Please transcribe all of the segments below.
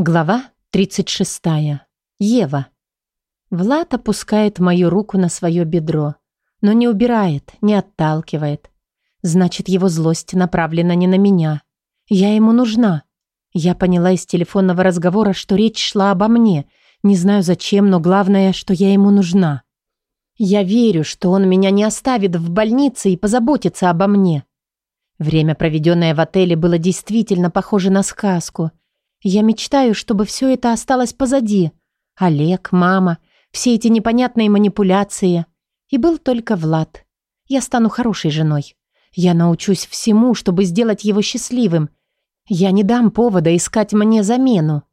Глава 36. Ева. Влад опускает мою руку на свое бедро, но не убирает, не отталкивает. Значит, его злость направлена не на меня. Я ему нужна. Я поняла из телефонного разговора, что речь шла обо мне. Не знаю зачем, но главное, что я ему нужна. Я верю, что он меня не оставит в больнице и позаботится обо мне. Время, проведенное в отеле, было действительно похоже на сказку – я мечтаю, чтобы все это осталось позади. Олег, мама, все эти непонятные манипуляции. И был только Влад. Я стану хорошей женой. Я научусь всему, чтобы сделать его счастливым. Я не дам повода искать мне замену.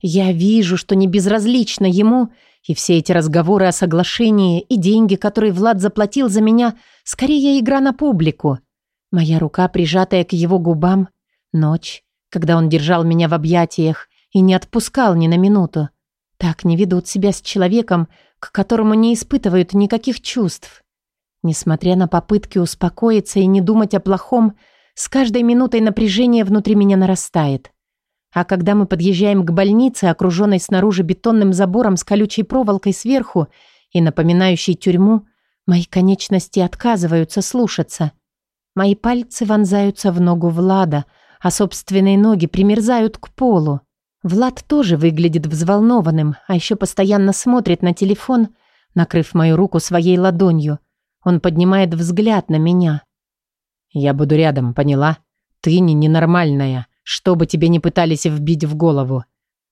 Я вижу, что не безразлично ему, и все эти разговоры о соглашении и деньги, которые Влад заплатил за меня, скорее игра на публику. Моя рука, прижатая к его губам, ночь, когда он держал меня в объятиях и не отпускал ни на минуту. Так не ведут себя с человеком, к которому не испытывают никаких чувств. Несмотря на попытки успокоиться и не думать о плохом, с каждой минутой напряжение внутри меня нарастает. А когда мы подъезжаем к больнице, окруженной снаружи бетонным забором с колючей проволокой сверху и напоминающей тюрьму, мои конечности отказываются слушаться. Мои пальцы вонзаются в ногу Влада — а собственные ноги примерзают к полу. Влад тоже выглядит взволнованным, а еще постоянно смотрит на телефон, накрыв мою руку своей ладонью. Он поднимает взгляд на меня. «Я буду рядом, поняла? Ты не ненормальная, что бы тебе не пытались вбить в голову.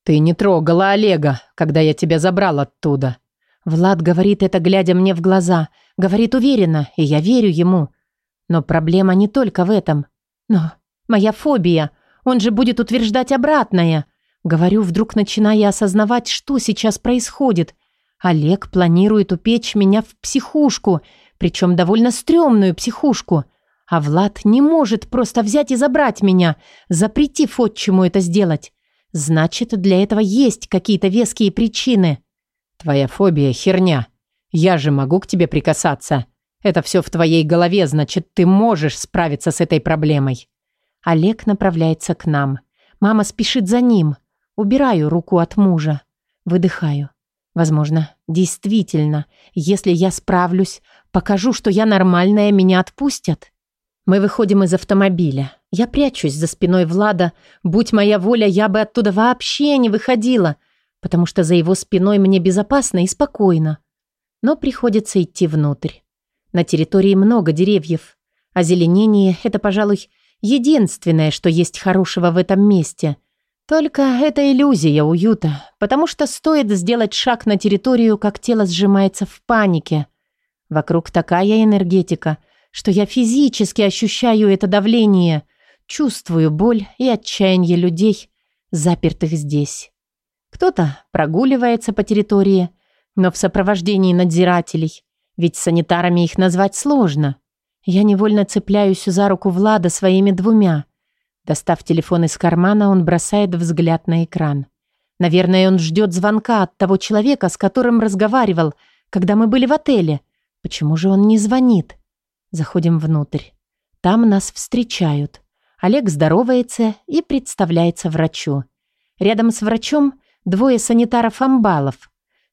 Ты не трогала Олега, когда я тебя забрал оттуда». Влад говорит это, глядя мне в глаза. Говорит уверенно, и я верю ему. Но проблема не только в этом. Но Моя фобия. Он же будет утверждать обратное. Говорю, вдруг начиная осознавать, что сейчас происходит. Олег планирует упечь меня в психушку, причем довольно стрёмную психушку. А Влад не может просто взять и забрать меня, запретив отчиму это сделать. Значит, для этого есть какие-то веские причины. Твоя фобия — херня. Я же могу к тебе прикасаться. Это все в твоей голове, значит, ты можешь справиться с этой проблемой. Олег направляется к нам. Мама спешит за ним. Убираю руку от мужа. Выдыхаю. Возможно, действительно, если я справлюсь, покажу, что я нормальная, меня отпустят. Мы выходим из автомобиля. Я прячусь за спиной Влада. Будь моя воля, я бы оттуда вообще не выходила, потому что за его спиной мне безопасно и спокойно. Но приходится идти внутрь. На территории много деревьев. а зеленение — это, пожалуй, Единственное, что есть хорошего в этом месте. Только это иллюзия уюта, потому что стоит сделать шаг на территорию, как тело сжимается в панике. Вокруг такая энергетика, что я физически ощущаю это давление, чувствую боль и отчаяние людей, запертых здесь. Кто-то прогуливается по территории, но в сопровождении надзирателей, ведь санитарами их назвать сложно – я невольно цепляюсь за руку Влада своими двумя. Достав телефон из кармана, он бросает взгляд на экран. Наверное, он ждет звонка от того человека, с которым разговаривал, когда мы были в отеле. Почему же он не звонит? Заходим внутрь. Там нас встречают. Олег здоровается и представляется врачу. Рядом с врачом двое санитаров-амбалов.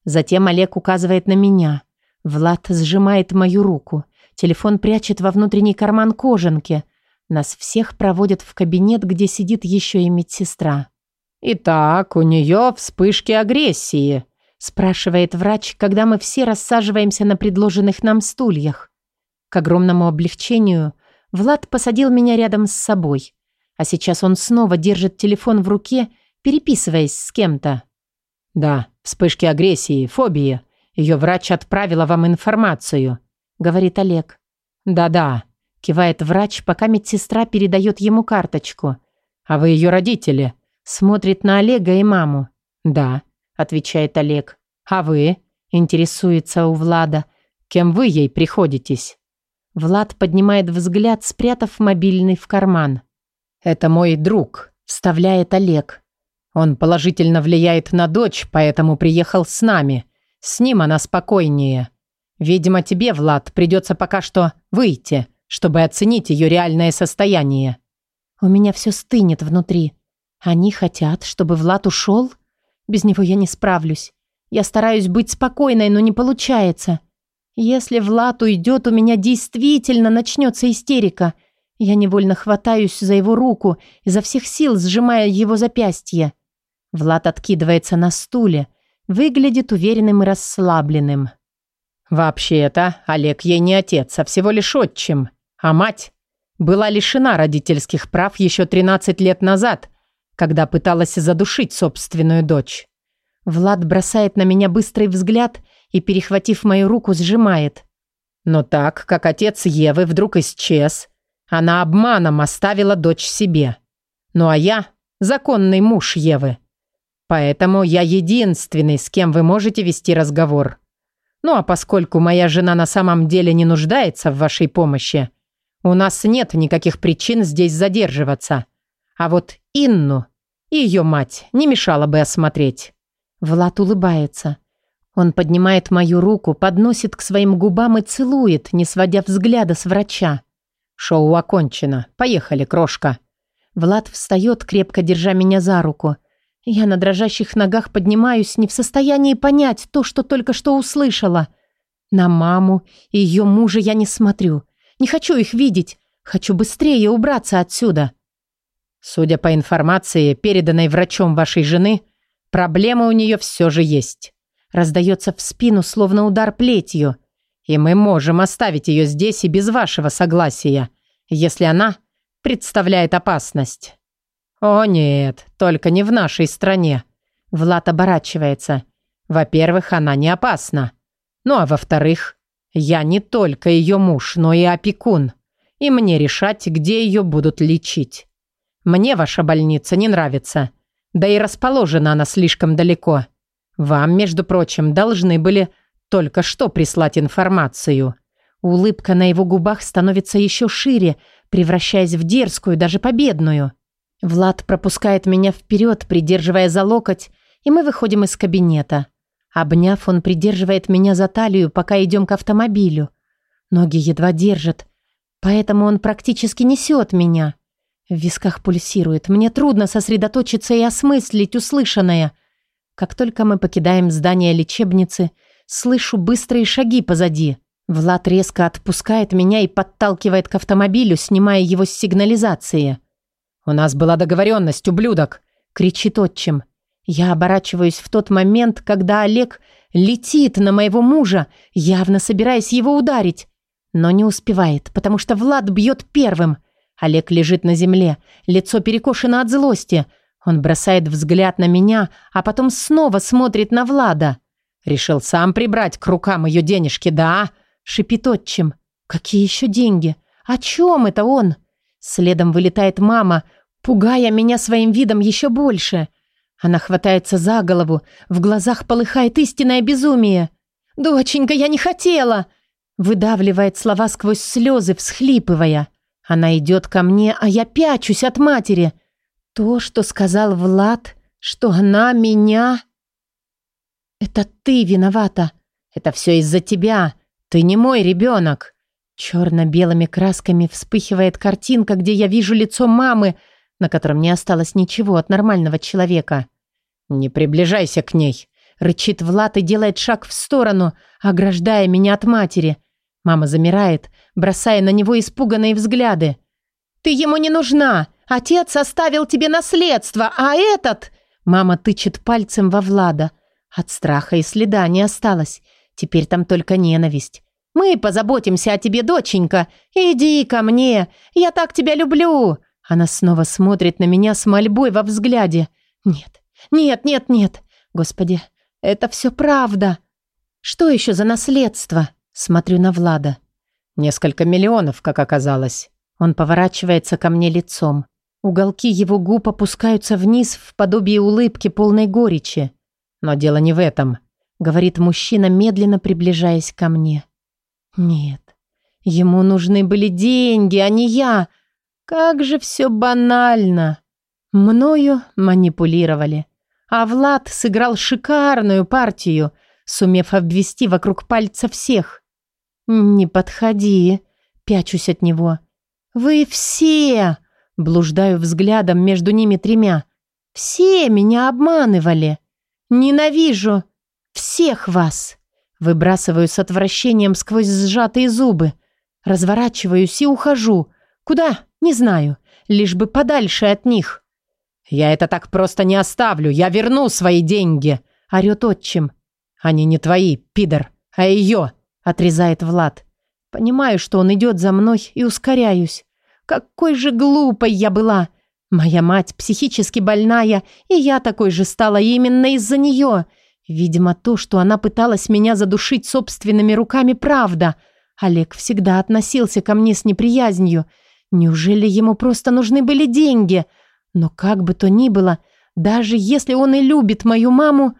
Затем Олег указывает на меня. Влад сжимает мою руку – Телефон прячет во внутренний карман кожанки. Нас всех проводят в кабинет, где сидит еще и медсестра. «Итак, у нее вспышки агрессии», – спрашивает врач, когда мы все рассаживаемся на предложенных нам стульях. К огромному облегчению Влад посадил меня рядом с собой. А сейчас он снова держит телефон в руке, переписываясь с кем-то. «Да, вспышки агрессии, фобии. Ее врач отправила вам информацию говорит Олег. «Да-да», – кивает врач, пока медсестра передает ему карточку. «А вы ее родители?» – смотрит на Олега и маму. «Да», – отвечает Олег. «А вы?» – интересуется у Влада. «Кем вы ей приходитесь?» Влад поднимает взгляд, спрятав мобильный в карман. «Это мой друг», – вставляет Олег. «Он положительно влияет на дочь, поэтому приехал с нами. С ним она спокойнее». Видимо, тебе, Влад, придется пока что выйти, чтобы оценить ее реальное состояние. У меня все стынет внутри. Они хотят, чтобы Влад ушел? Без него я не справлюсь. Я стараюсь быть спокойной, но не получается. Если Влад уйдет, у меня действительно начнется истерика. Я невольно хватаюсь за его руку, изо всех сил сжимая его запястье. Влад откидывается на стуле, выглядит уверенным и расслабленным. Вообще-то Олег ей не отец, а всего лишь отчим, а мать была лишена родительских прав еще 13 лет назад, когда пыталась задушить собственную дочь. Влад бросает на меня быстрый взгляд и, перехватив мою руку, сжимает. Но так, как отец Евы вдруг исчез, она обманом оставила дочь себе. Ну а я – законный муж Евы. Поэтому я единственный, с кем вы можете вести разговор. Ну а поскольку моя жена на самом деле не нуждается в вашей помощи, у нас нет никаких причин здесь задерживаться. А вот Инну и ее мать не мешало бы осмотреть». Влад улыбается. Он поднимает мою руку, подносит к своим губам и целует, не сводя взгляда с врача. «Шоу окончено. Поехали, крошка». Влад встает, крепко держа меня за руку – я на дрожащих ногах поднимаюсь, не в состоянии понять то, что только что услышала. На маму и ее мужа я не смотрю. Не хочу их видеть. Хочу быстрее убраться отсюда. Судя по информации, переданной врачом вашей жены, проблема у нее все же есть. Раздается в спину, словно удар плетью. И мы можем оставить ее здесь и без вашего согласия, если она представляет опасность. «О нет, только не в нашей стране». Влад оборачивается. «Во-первых, она не опасна. Ну а во-вторых, я не только ее муж, но и опекун. И мне решать, где ее будут лечить. Мне ваша больница не нравится. Да и расположена она слишком далеко. Вам, между прочим, должны были только что прислать информацию». Улыбка на его губах становится еще шире, превращаясь в дерзкую, даже победную. Влад пропускает меня вперед, придерживая за локоть, и мы выходим из кабинета. Обняв, он придерживает меня за талию, пока идем к автомобилю. Ноги едва держат, поэтому он практически несет меня. В висках пульсирует. Мне трудно сосредоточиться и осмыслить услышанное. Как только мы покидаем здание лечебницы, слышу быстрые шаги позади. Влад резко отпускает меня и подталкивает к автомобилю, снимая его с сигнализации. «У нас была договоренность, ублюдок!» – кричит отчим. Я оборачиваюсь в тот момент, когда Олег летит на моего мужа, явно собираясь его ударить. Но не успевает, потому что Влад бьет первым. Олег лежит на земле, лицо перекошено от злости. Он бросает взгляд на меня, а потом снова смотрит на Влада. «Решил сам прибрать к рукам ее денежки, да?» – шипит отчим. «Какие еще деньги? О чем это он?» Следом вылетает мама – пугая меня своим видом еще больше. Она хватается за голову, в глазах полыхает истинное безумие. «Доченька, я не хотела!» Выдавливает слова сквозь слезы, всхлипывая. Она идет ко мне, а я пячусь от матери. То, что сказал Влад, что она меня... Это ты виновата. Это все из-за тебя. Ты не мой ребенок. Черно-белыми красками вспыхивает картинка, где я вижу лицо мамы, на котором не осталось ничего от нормального человека. «Не приближайся к ней!» Рычит Влад и делает шаг в сторону, ограждая меня от матери. Мама замирает, бросая на него испуганные взгляды. «Ты ему не нужна! Отец оставил тебе наследство, а этот...» Мама тычет пальцем во Влада. От страха и следа не осталось. Теперь там только ненависть. «Мы позаботимся о тебе, доченька. Иди ко мне. Я так тебя люблю!» Она снова смотрит на меня с мольбой во взгляде. Нет, нет, нет, нет. Господи, это все правда. Что еще за наследство? Смотрю на Влада. Несколько миллионов, как оказалось. Он поворачивается ко мне лицом. Уголки его губ опускаются вниз в подобие улыбки полной горечи. Но дело не в этом, говорит мужчина, медленно приближаясь ко мне. Нет, ему нужны были деньги, а не я. Как же все банально. Мною манипулировали. А Влад сыграл шикарную партию, сумев обвести вокруг пальца всех. «Не подходи», — пячусь от него. «Вы все!» — блуждаю взглядом между ними тремя. «Все меня обманывали! Ненавижу всех вас!» Выбрасываю с отвращением сквозь сжатые зубы. Разворачиваюсь и ухожу. «Куда?» Не знаю, лишь бы подальше от них. Я это так просто не оставлю, я верну свои деньги, орёт отчим. Они не твои, пидор, а её, отрезает Влад. Понимаю, что он идет за мной и ускоряюсь. Какой же глупой я была. Моя мать психически больная, и я такой же стала именно из-за нее. Видимо, то, что она пыталась меня задушить собственными руками, правда. Олег всегда относился ко мне с неприязнью – Неужели ему просто нужны были деньги? Но как бы то ни было, даже если он и любит мою маму,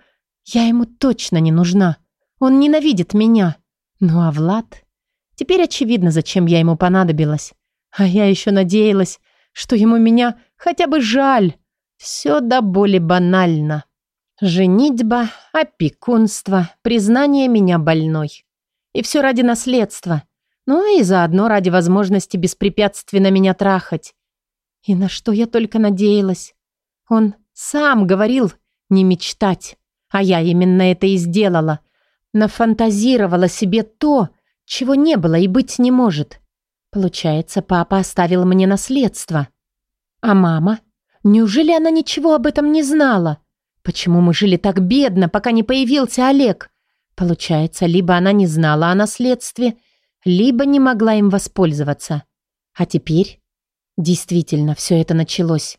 я ему точно не нужна. Он ненавидит меня. Ну а Влад? Теперь очевидно, зачем я ему понадобилась. А я еще надеялась, что ему меня хотя бы жаль. Все до боли банально. Женитьба, опекунство, признание меня больной. И все ради наследства – ну и заодно ради возможности беспрепятственно меня трахать. И на что я только надеялась. Он сам говорил не мечтать, а я именно это и сделала. Нафантазировала себе то, чего не было и быть не может. Получается, папа оставил мне наследство. А мама? Неужели она ничего об этом не знала? Почему мы жили так бедно, пока не появился Олег? Получается, либо она не знала о наследстве, либо не могла им воспользоваться. А теперь действительно все это началось,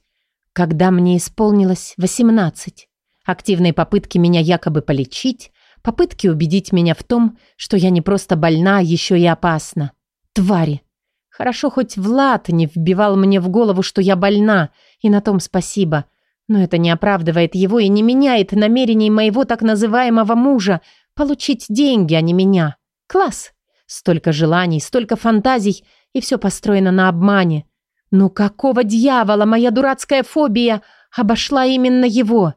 когда мне исполнилось 18. Активные попытки меня якобы полечить, попытки убедить меня в том, что я не просто больна, а еще и опасна. Твари! Хорошо, хоть Влад не вбивал мне в голову, что я больна, и на том спасибо. Но это не оправдывает его и не меняет намерений моего так называемого мужа получить деньги, а не меня. Класс! Столько желаний, столько фантазий, и все построено на обмане. Ну какого дьявола моя дурацкая фобия обошла именно его?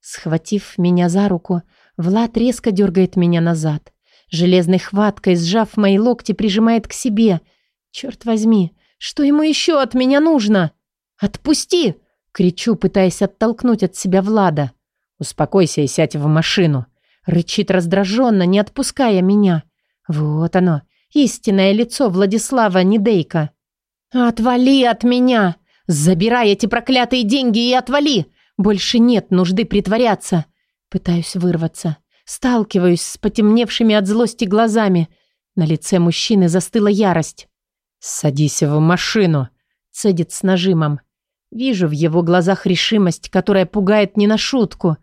Схватив меня за руку, Влад резко дергает меня назад. Железной хваткой, сжав мои локти, прижимает к себе. Черт возьми, что ему еще от меня нужно? «Отпусти!» — кричу, пытаясь оттолкнуть от себя Влада. «Успокойся и сядь в машину!» — рычит раздраженно, не отпуская меня. Вот оно, истинное лицо Владислава Недейка. «Отвали от меня! Забирай эти проклятые деньги и отвали! Больше нет нужды притворяться!» Пытаюсь вырваться. Сталкиваюсь с потемневшими от злости глазами. На лице мужчины застыла ярость. «Садись в машину!» — цедит с нажимом. Вижу в его глазах решимость, которая пугает не на шутку.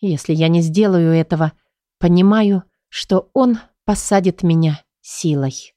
Если я не сделаю этого, понимаю, что он посадит меня силой.